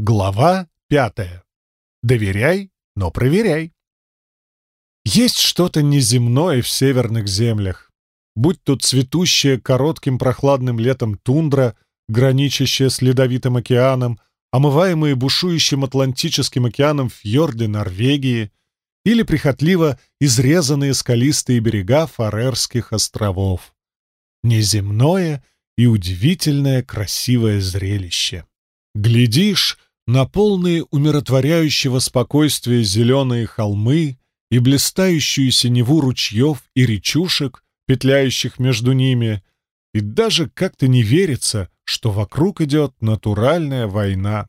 Глава пятая. Доверяй, но проверяй. Есть что-то неземное в северных землях. Будь тут цветущая коротким прохладным летом тундра, граничащая с ледовитым океаном, омываемые бушующим Атлантическим океаном фьорды Норвегии или прихотливо изрезанные скалистые берега Фарерских островов. Неземное и удивительное красивое зрелище. Глядишь, на полные умиротворяющего спокойствия зеленые холмы и блистающую синеву ручьев и речушек, петляющих между ними, и даже как-то не верится, что вокруг идет натуральная война.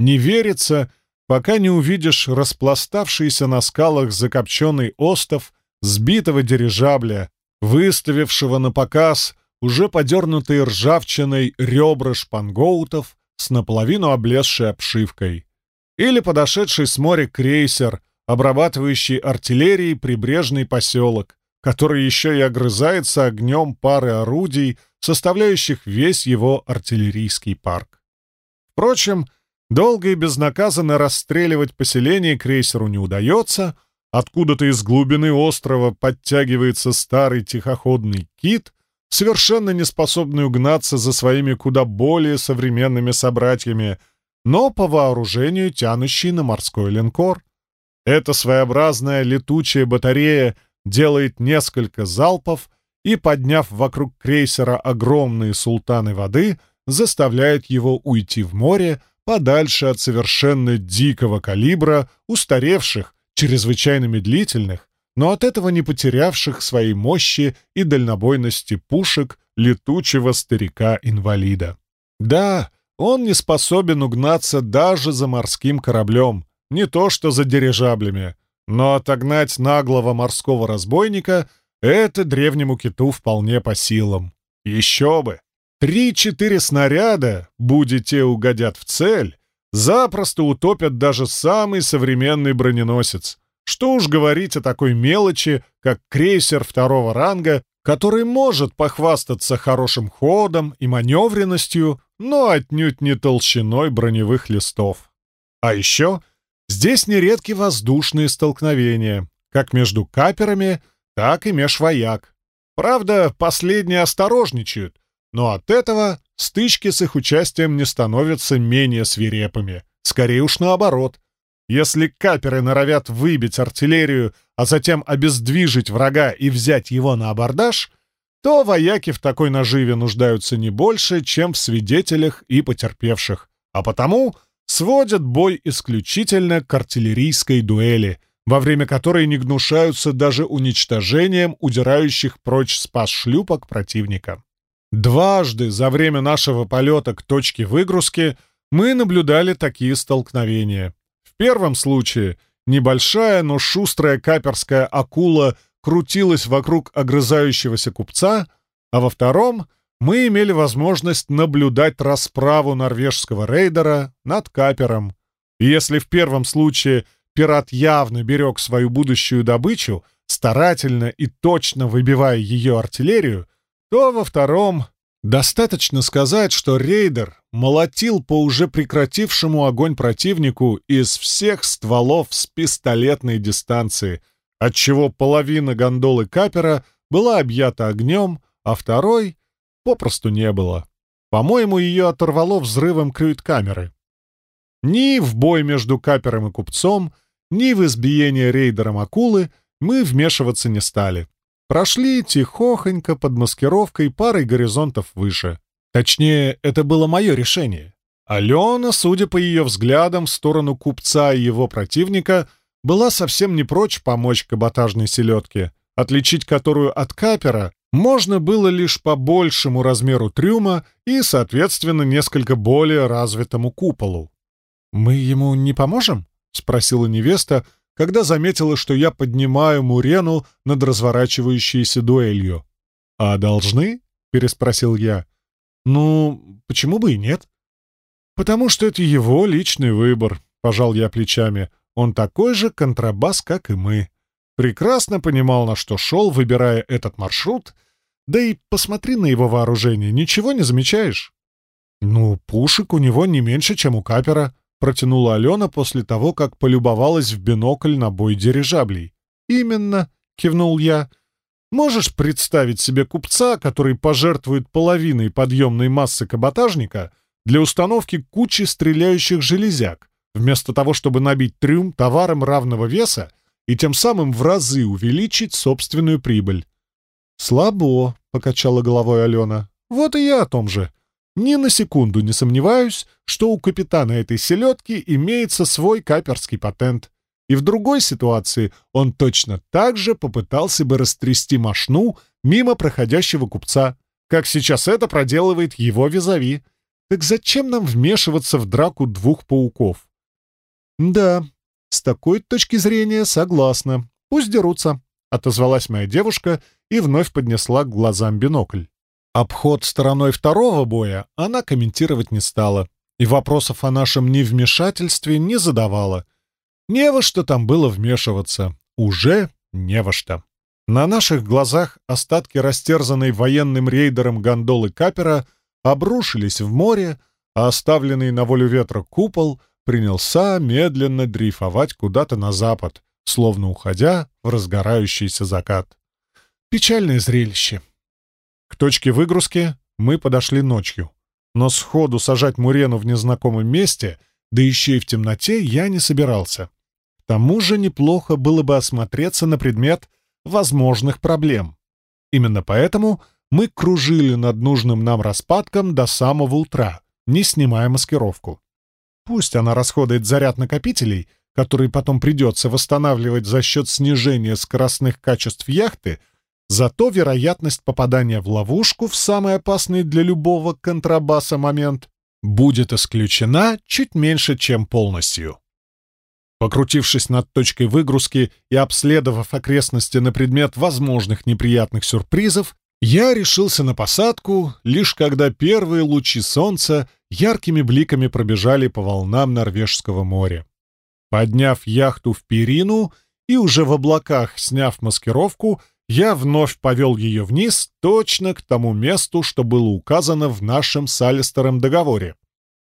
Не верится, пока не увидишь распластавшийся на скалах закопченный остов сбитого дирижабля, выставившего на показ уже подернутые ржавчиной ребра шпангоутов с наполовину облезшей обшивкой. Или подошедший с моря крейсер, обрабатывающий артиллерией прибрежный поселок, который еще и огрызается огнем пары орудий, составляющих весь его артиллерийский парк. Впрочем, долго и безнаказанно расстреливать поселение крейсеру не удается, откуда-то из глубины острова подтягивается старый тихоходный кит, совершенно не способный угнаться за своими куда более современными собратьями, но по вооружению тянущий на морской линкор. Эта своеобразная летучая батарея делает несколько залпов и, подняв вокруг крейсера огромные султаны воды, заставляет его уйти в море подальше от совершенно дикого калибра, устаревших, чрезвычайно медлительных, но от этого не потерявших своей мощи и дальнобойности пушек летучего старика-инвалида. Да, он не способен угнаться даже за морским кораблем, не то что за дирижаблями, но отогнать наглого морского разбойника — это древнему киту вполне по силам. Еще бы! Три-четыре снаряда, будете угодят в цель, запросто утопят даже самый современный броненосец — что уж говорить о такой мелочи, как крейсер второго ранга, который может похвастаться хорошим ходом и маневренностью, но отнюдь не толщиной броневых листов. А еще здесь нередки воздушные столкновения, как между каперами, так и меж вояк. Правда, последние осторожничают, но от этого стычки с их участием не становятся менее свирепыми. Скорее уж наоборот — если каперы норовят выбить артиллерию, а затем обездвижить врага и взять его на абордаж, то вояки в такой наживе нуждаются не больше, чем в свидетелях и потерпевших, а потому сводят бой исключительно к артиллерийской дуэли, во время которой не гнушаются даже уничтожением удирающих прочь спас шлюпок противника. Дважды за время нашего полета к точке выгрузки мы наблюдали такие столкновения первом случае небольшая, но шустрая каперская акула крутилась вокруг огрызающегося купца, а во втором мы имели возможность наблюдать расправу норвежского рейдера над капером. И если в первом случае пират явно берег свою будущую добычу, старательно и точно выбивая ее артиллерию, то во втором Достаточно сказать, что рейдер молотил по уже прекратившему огонь противнику из всех стволов с пистолетной дистанции, отчего половина гондолы капера была объята огнем, а второй попросту не было. По-моему, ее оторвало взрывом крюит-камеры. Ни в бой между капером и купцом, ни в избиение рейдером акулы мы вмешиваться не стали. Прошли тихохонько под маскировкой парой горизонтов выше. Точнее, это было мое решение. Алена, судя по ее взглядам в сторону купца и его противника, была совсем не прочь помочь каботажной селедке, отличить которую от капера можно было лишь по большему размеру трюма и, соответственно, несколько более развитому куполу. «Мы ему не поможем?» — спросила невеста, когда заметила, что я поднимаю Мурену над разворачивающейся дуэлью. «А должны?» — переспросил я. «Ну, почему бы и нет?» «Потому что это его личный выбор», — пожал я плечами. «Он такой же контрабас, как и мы. Прекрасно понимал, на что шел, выбирая этот маршрут. Да и посмотри на его вооружение, ничего не замечаешь?» «Ну, пушек у него не меньше, чем у капера», — протянула Алена после того, как полюбовалась в бинокль на бой дирижаблей. «Именно», — кивнул я. «Можешь представить себе купца, который пожертвует половиной подъемной массы каботажника для установки кучи стреляющих железяк, вместо того, чтобы набить трюм товаром равного веса и тем самым в разы увеличить собственную прибыль?» «Слабо», — покачала головой Алена. «Вот и я о том же. Ни на секунду не сомневаюсь, что у капитана этой селедки имеется свой каперский патент. И в другой ситуации он точно так же попытался бы растрясти мошну мимо проходящего купца, как сейчас это проделывает его визави. Так зачем нам вмешиваться в драку двух пауков? Да, с такой точки зрения согласна. Пусть дерутся, — отозвалась моя девушка и вновь поднесла к глазам бинокль. Обход стороной второго боя она комментировать не стала и вопросов о нашем невмешательстве не задавала. Не во что там было вмешиваться. Уже не во что. На наших глазах остатки растерзанной военным рейдером гондолы Капера обрушились в море, а оставленный на волю ветра купол принялся медленно дрейфовать куда-то на запад, словно уходя в разгорающийся закат. Печальное зрелище. Точке выгрузки мы подошли ночью. Но сходу сажать Мурену в незнакомом месте, да еще и в темноте, я не собирался. К тому же неплохо было бы осмотреться на предмет возможных проблем. Именно поэтому мы кружили над нужным нам распадком до самого утра, не снимая маскировку. Пусть она расходует заряд накопителей, который потом придется восстанавливать за счет снижения скоростных качеств яхты — Зато вероятность попадания в ловушку в самый опасный для любого контрабаса момент будет исключена чуть меньше, чем полностью. Покрутившись над точкой выгрузки и обследовав окрестности на предмет возможных неприятных сюрпризов, я решился на посадку, лишь когда первые лучи солнца яркими бликами пробежали по волнам Норвежского моря. Подняв яхту в перину и уже в облаках сняв маскировку, я вновь повел ее вниз, точно к тому месту, что было указано в нашем с Алистером договоре.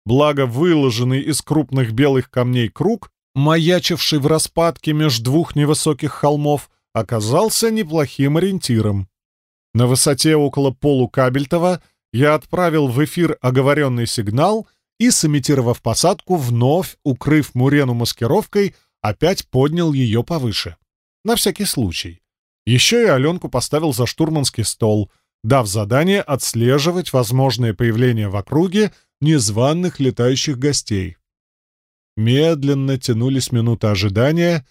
Благо, выложенный из крупных белых камней круг, маячивший в распадке меж двух невысоких холмов, оказался неплохим ориентиром. На высоте около полукабельтова я отправил в эфир оговоренный сигнал и, сымитировав посадку, вновь, укрыв Мурену маскировкой, опять поднял ее повыше. На всякий случай. Еще и Аленку поставил за штурманский стол, дав задание отслеживать возможное появление в округе незваных летающих гостей. Медленно тянулись минуты ожидания,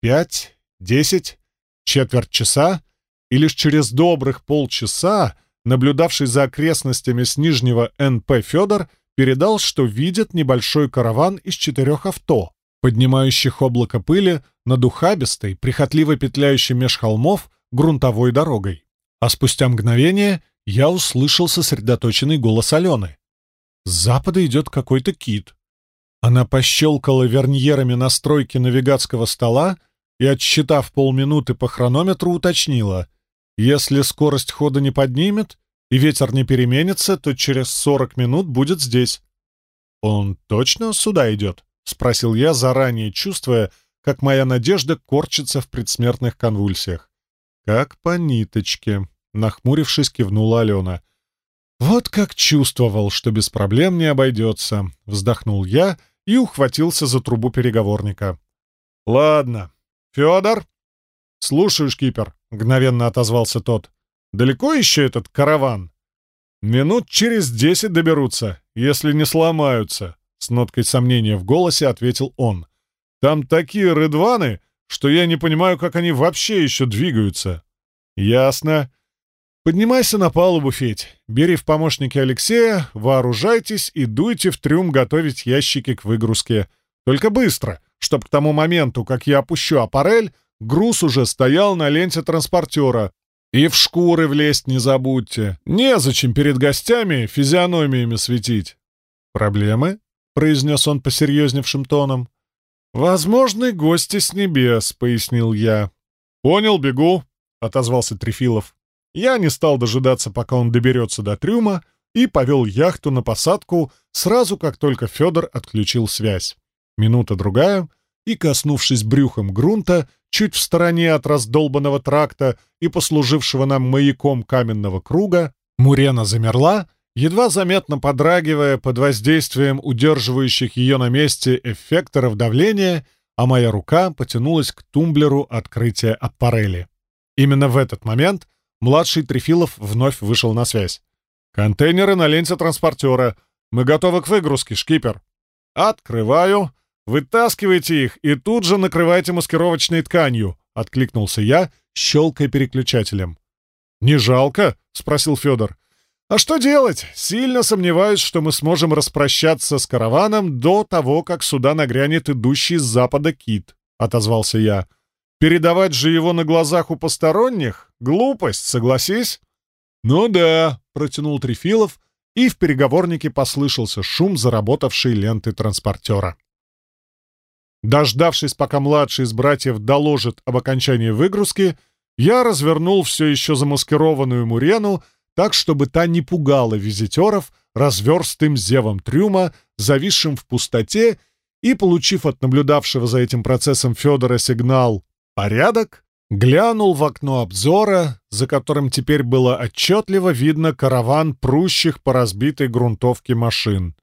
пять, десять, четверть часа, и лишь через добрых полчаса наблюдавший за окрестностями с нижнего НП Федор передал, что видит небольшой караван из четырех авто, поднимающих облако пыли над ухабистой, прихотливо петляющей меж холмов, грунтовой дорогой. А спустя мгновение я услышал сосредоточенный голос Алены. С запада идет какой-то кит. Она пощелкала верньерами настройки навигатского стола и, отсчитав полминуты по хронометру, уточнила. Если скорость хода не поднимет и ветер не переменится, то через сорок минут будет здесь. «Он точно сюда идет?» — спросил я, заранее чувствуя, как моя надежда корчится в предсмертных конвульсиях. «Как по ниточке», — нахмурившись, кивнула Алена. «Вот как чувствовал, что без проблем не обойдется», — вздохнул я и ухватился за трубу переговорника. «Ладно. Федор?» «Слушаю, шкипер», — мгновенно отозвался тот. «Далеко еще этот караван?» «Минут через десять доберутся, если не сломаются», — с ноткой сомнения в голосе ответил он. Там такие рыдваны, что я не понимаю, как они вообще еще двигаются. Ясно. Поднимайся на палубу, Федь. Бери в помощники Алексея, вооружайтесь и дуйте в трюм готовить ящики к выгрузке. Только быстро, чтоб к тому моменту, как я опущу аппарель, груз уже стоял на ленте транспортера. И в шкуры влезть не забудьте. Незачем перед гостями физиономиями светить. «Проблемы?» — произнес он посерьезневшим тоном. «Возможны гости с небес», — пояснил я. «Понял, бегу», — отозвался Трефилов. Я не стал дожидаться, пока он доберется до трюма, и повел яхту на посадку сразу, как только Федор отключил связь. Минута-другая, и, коснувшись брюхом грунта, чуть в стороне от раздолбанного тракта и послужившего нам маяком каменного круга, Мурена замерла, едва заметно подрагивая под воздействием удерживающих ее на месте эффекторов давления, а моя рука потянулась к тумблеру открытия аппарели. Именно в этот момент младший Трефилов вновь вышел на связь. «Контейнеры на ленте транспортера. Мы готовы к выгрузке, шкипер». «Открываю. Вытаскивайте их и тут же накрывайте маскировочной тканью», — откликнулся я, щелкая переключателем. «Не жалко?» — спросил Федор. «А что делать? Сильно сомневаюсь, что мы сможем распрощаться с караваном до того, как сюда нагрянет идущий с запада кит», — отозвался я. «Передавать же его на глазах у посторонних? Глупость, согласись?» «Ну да», — протянул Трефилов, и в переговорнике послышался шум заработавшей ленты транспортера. Дождавшись, пока младший из братьев доложит об окончании выгрузки, я развернул все еще замаскированную Мурену так, чтобы та не пугала визитеров разверстым зевом трюма, зависшим в пустоте, и, получив от наблюдавшего за этим процессом Федора сигнал «Порядок», глянул в окно обзора, за которым теперь было отчетливо видно караван прущих по разбитой грунтовке машин.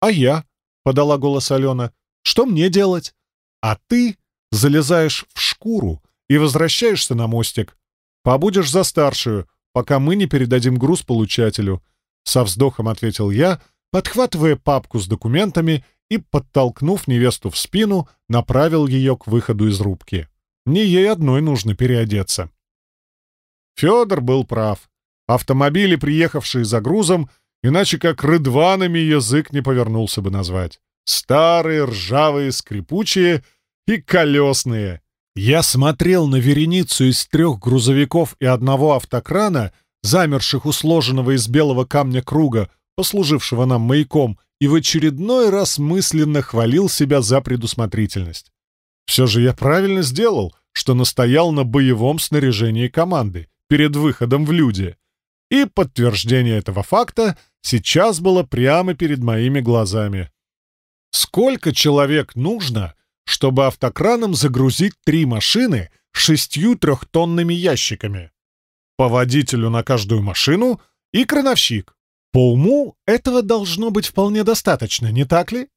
«А я?» — подала голос Алена. «Что мне делать?» «А ты залезаешь в шкуру и возвращаешься на мостик. Побудешь за старшую, пока мы не передадим груз получателю», — со вздохом ответил я, подхватывая папку с документами и, подтолкнув невесту в спину, направил ее к выходу из рубки. Не ей одной нужно переодеться. Федор был прав. Автомобили, приехавшие за грузом, иначе как рыдванами язык не повернулся бы назвать. Старые, ржавые, скрипучие и колесные. Я смотрел на вереницу из трех грузовиков и одного автокрана, замерших у сложенного из белого камня круга, послужившего нам маяком, и в очередной раз мысленно хвалил себя за предусмотрительность. Все же я правильно сделал, что настоял на боевом снаряжении команды перед выходом в люди. И подтверждение этого факта сейчас было прямо перед моими глазами. Сколько человек нужно, чтобы автокраном загрузить три машины шестью трехтонными ящиками. По водителю на каждую машину и крановщик. По уму этого должно быть вполне достаточно, не так ли?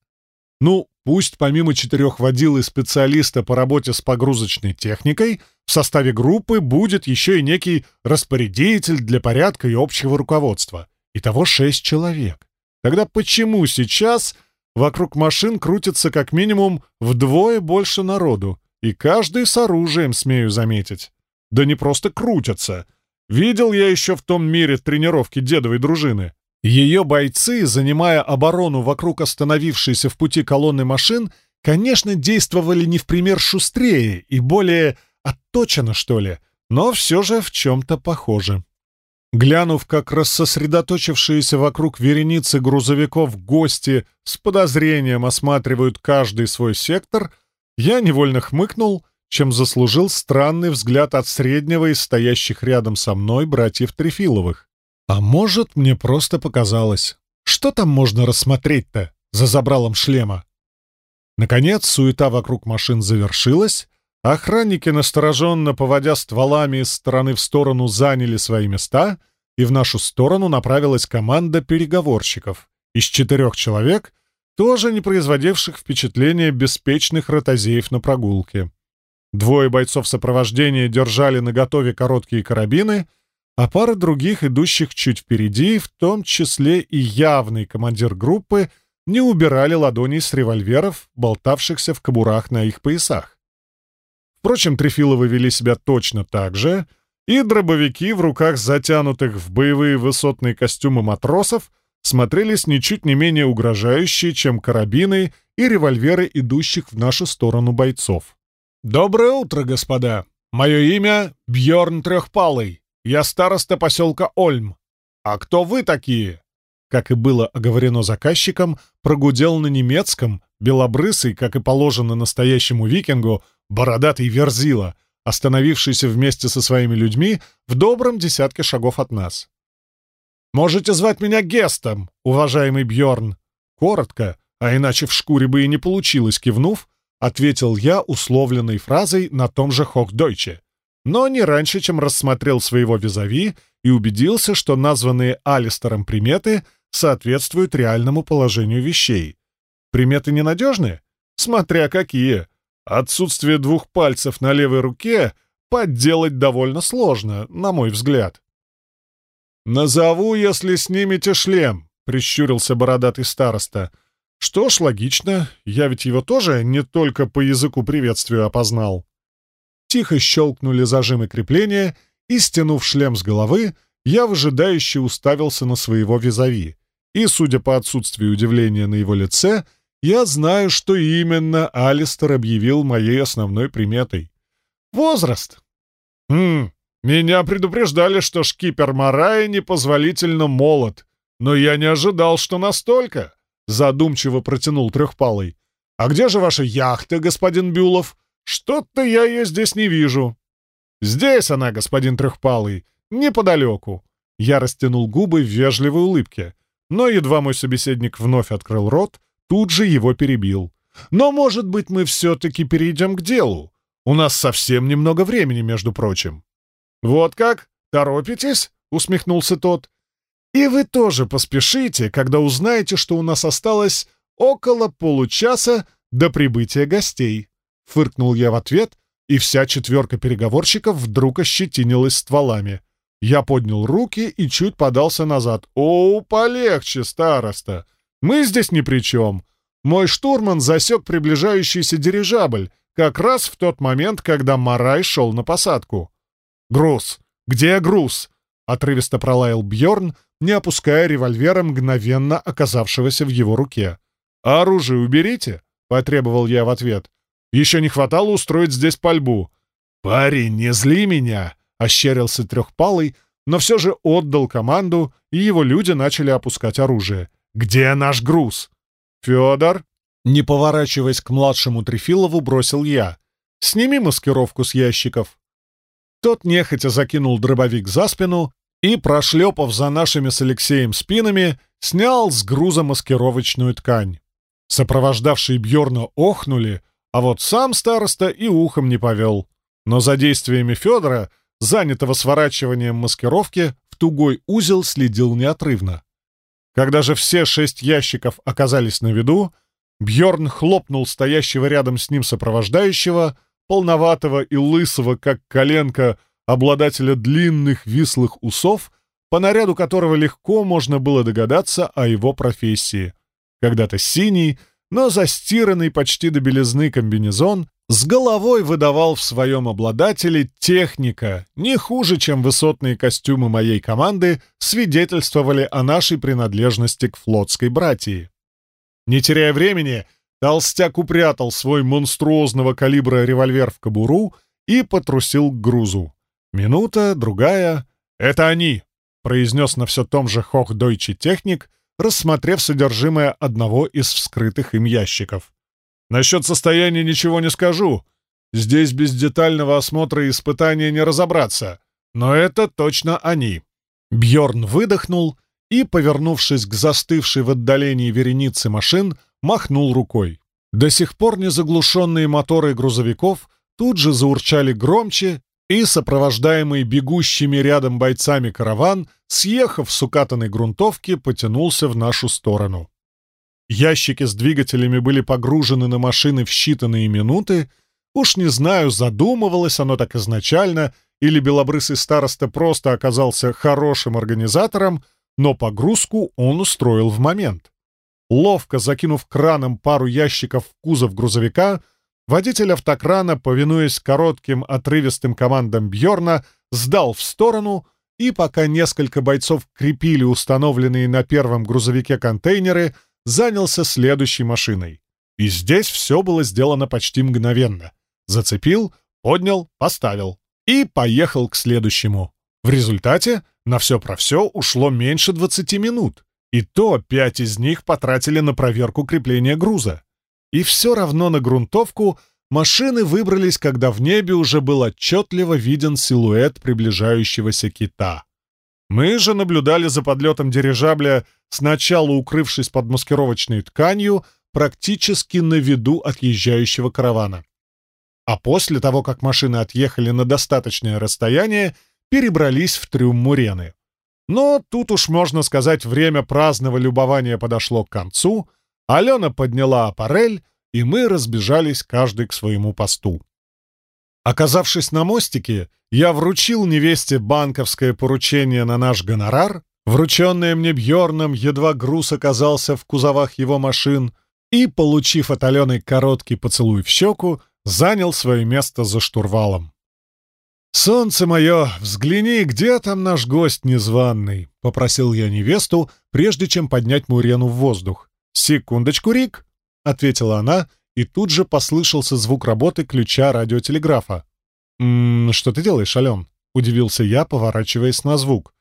Ну, пусть помимо четырех водил и специалиста по работе с погрузочной техникой, в составе группы будет еще и некий распорядитель для порядка и общего руководства. Итого шесть человек. Тогда почему сейчас Вокруг машин крутится как минимум вдвое больше народу, и каждый с оружием, смею заметить. Да не просто крутятся. Видел я еще в том мире тренировки дедовой дружины. Ее бойцы, занимая оборону вокруг остановившейся в пути колонны машин, конечно, действовали не в пример шустрее и более отточено, что ли, но все же в чем-то похоже. Глянув, как рассосредоточившиеся вокруг вереницы грузовиков гости с подозрением осматривают каждый свой сектор, я невольно хмыкнул, чем заслужил странный взгляд от среднего из стоящих рядом со мной братьев Трефиловых. А может, мне просто показалось. Что там можно рассмотреть-то за забралом шлема? Наконец, суета вокруг машин завершилась, Охранники, настороженно поводя стволами из стороны в сторону, заняли свои места, и в нашу сторону направилась команда переговорщиков из четырех человек, тоже не производивших впечатления беспечных ротозеев на прогулке. Двое бойцов сопровождения держали наготове короткие карабины, а пара других, идущих чуть впереди, в том числе и явный командир группы, не убирали ладони с револьверов, болтавшихся в кобурах на их поясах. Впрочем, Трефиловы вели себя точно так же, и дробовики в руках затянутых в боевые высотные костюмы матросов смотрелись ничуть не менее угрожающие, чем карабины и револьверы идущих в нашу сторону бойцов. «Доброе утро, господа! Мое имя Бьорн Трехпалый. Я староста поселка Ольм. А кто вы такие?» Как и было оговорено заказчиком, прогудел на немецком, белобрысый, как и положено настоящему викингу, бородатый верзила, остановившийся вместе со своими людьми в добром десятке шагов от нас. «Можете звать меня Гестом, уважаемый Бьорн. Коротко, а иначе в шкуре бы и не получилось, кивнув, ответил я условленной фразой на том же Хокдойче, но не раньше, чем рассмотрел своего визави и убедился, что названные Алистером приметы соответствуют реальному положению вещей. Приметы ненадежны? Смотря какие. Отсутствие двух пальцев на левой руке подделать довольно сложно, на мой взгляд. «Назову, если снимете шлем», — прищурился бородатый староста. «Что ж, логично, я ведь его тоже не только по языку приветствию опознал». Тихо щелкнули зажимы крепления, и, стянув шлем с головы, я выжидающе уставился на своего визави. И, судя по отсутствию удивления на его лице, я знаю, что именно Алистер объявил моей основной приметой. Возраст. Хм, меня предупреждали, что шкипер Марая непозволительно молод, но я не ожидал, что настолько. Задумчиво протянул трехпалый. «А где же ваша яхта, господин Бюлов? Что-то я ее здесь не вижу». «Здесь она, господин Трехпалый, неподалеку». Я растянул губы в вежливой улыбке, но едва мой собеседник вновь открыл рот, тут же его перебил. «Но, может быть, мы все-таки перейдем к делу? У нас совсем немного времени, между прочим». «Вот как? Торопитесь?» — усмехнулся тот. «И вы тоже поспешите, когда узнаете, что у нас осталось около получаса до прибытия гостей», — фыркнул я в ответ, и вся четверка переговорщиков вдруг ощетинилась стволами. Я поднял руки и чуть подался назад. «О, полегче, староста! Мы здесь ни при чем. Мой штурман засек приближающийся дирижабль как раз в тот момент, когда Марай шел на посадку. «Груз! Где груз?» — отрывисто пролаял Бьорн, не опуская револьвера, мгновенно оказавшегося в его руке. «А оружие уберите!» — потребовал я в ответ. «Еще не хватало устроить здесь пальбу». «Парень, не зли меня!» — ощерился трехпалый, но все же отдал команду, и его люди начали опускать оружие. «Где наш груз?» «Федор?» Не поворачиваясь к младшему Трефилову, бросил я. «Сними маскировку с ящиков». Тот нехотя закинул дробовик за спину и, прошлепав за нашими с Алексеем спинами, снял с груза маскировочную ткань. Сопровождавшие Бьорна охнули, а вот сам староста и ухом не повел. Но за действиями Федора, занятого сворачиванием маскировки, в тугой узел следил неотрывно. Когда же все шесть ящиков оказались на виду, Бьорн хлопнул стоящего рядом с ним сопровождающего — полноватого и лысого, как коленка, обладателя длинных вислых усов, по наряду которого легко можно было догадаться о его профессии. Когда-то синий, но застиранный почти до белизны комбинезон с головой выдавал в своем обладателе техника, не хуже, чем высотные костюмы моей команды свидетельствовали о нашей принадлежности к флотской братии. Не теряя времени, Толстяк упрятал свой монструозного калибра револьвер в кобуру и потрусил к грузу. Минута, другая. «Это они!» — произнес на все том же Хох-Дойче техник, рассмотрев содержимое одного из вскрытых им ящиков. «Насчет состояния ничего не скажу. Здесь без детального осмотра и испытания не разобраться. Но это точно они». Бьорн выдохнул и, повернувшись к застывшей в отдалении веренице машин, махнул рукой. До сих пор незаглушенные моторы грузовиков тут же заурчали громче, и сопровождаемый бегущими рядом бойцами караван, съехав с укатанной грунтовки, потянулся в нашу сторону. Ящики с двигателями были погружены на машины в считанные минуты. Уж не знаю, задумывалось оно так изначально, или белобрысый староста просто оказался хорошим организатором, но погрузку он устроил в момент. Ловко закинув краном пару ящиков в кузов грузовика, водитель автокрана, повинуясь коротким отрывистым командам Бьорна, сдал в сторону, и пока несколько бойцов крепили установленные на первом грузовике контейнеры, занялся следующей машиной. И здесь все было сделано почти мгновенно. Зацепил, поднял, поставил. И поехал к следующему. В результате на все про все ушло меньше 20 минут. И то пять из них потратили на проверку крепления груза. И все равно на грунтовку машины выбрались, когда в небе уже был отчетливо виден силуэт приближающегося кита. Мы же наблюдали за подлетом дирижабля, сначала укрывшись под маскировочной тканью, практически на виду отъезжающего каравана. А после того, как машины отъехали на достаточное расстояние, перебрались в трюм Мурены. Но тут уж, можно сказать, время праздного любования подошло к концу, Алена подняла аппарель, и мы разбежались каждый к своему посту. Оказавшись на мостике, я вручил невесте банковское поручение на наш гонорар, врученное мне Бьорном, едва груз оказался в кузовах его машин, и, получив от Алены короткий поцелуй в щеку, занял свое место за штурвалом. «Солнце мое, взгляни, где там наш гость незваный?» — попросил я невесту, прежде чем поднять Мурену в воздух. «Секундочку, Рик!» — ответила она, и тут же послышался звук работы ключа радиотелеграфа. «М -м, «Что ты делаешь, Ален?» — удивился я, поворачиваясь на звук.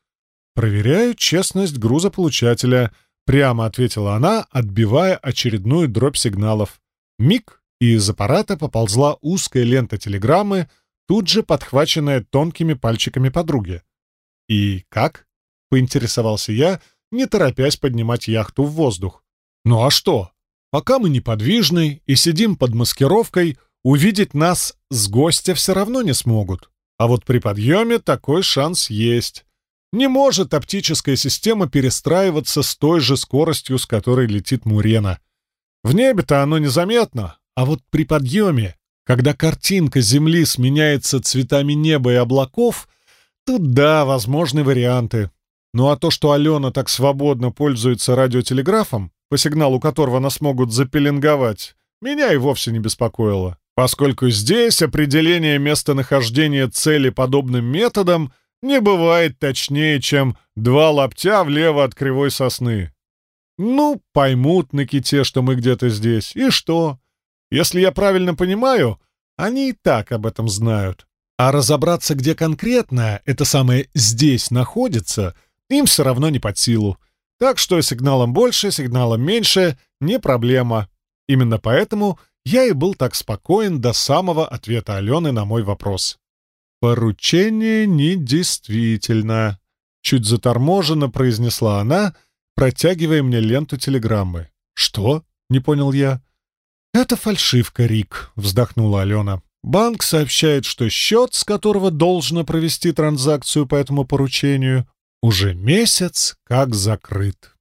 «Проверяю честность грузополучателя», — прямо ответила она, отбивая очередную дробь сигналов. Миг, и из аппарата поползла узкая лента телеграммы, тут же подхваченная тонкими пальчиками подруги. «И как?» — поинтересовался я, не торопясь поднимать яхту в воздух. «Ну а что? Пока мы неподвижны и сидим под маскировкой, увидеть нас с гостя все равно не смогут. А вот при подъеме такой шанс есть. Не может оптическая система перестраиваться с той же скоростью, с которой летит Мурена. В небе-то оно незаметно, а вот при подъеме, когда картинка Земли сменяется цветами неба и облаков, тут да, возможны варианты. Ну а то, что Алена так свободно пользуется радиотелеграфом, по сигналу которого нас могут запеленговать, меня и вовсе не беспокоило, поскольку здесь определение местонахождения цели подобным методом не бывает точнее, чем два лаптя влево от кривой сосны. Ну, поймут на ките, что мы где-то здесь, и что? Если я правильно понимаю, они и так об этом знают. А разобраться, где конкретно это самое «здесь» находится, им все равно не под силу. Так что сигналом больше, сигналом меньше — не проблема. Именно поэтому я и был так спокоен до самого ответа Алены на мой вопрос. «Поручение недействительно», — чуть заторможенно произнесла она, протягивая мне ленту телеграммы. «Что?» — не понял я. «Это фальшивка, Рик», — вздохнула Алена. «Банк сообщает, что счет, с которого должно провести транзакцию по этому поручению, уже месяц как закрыт.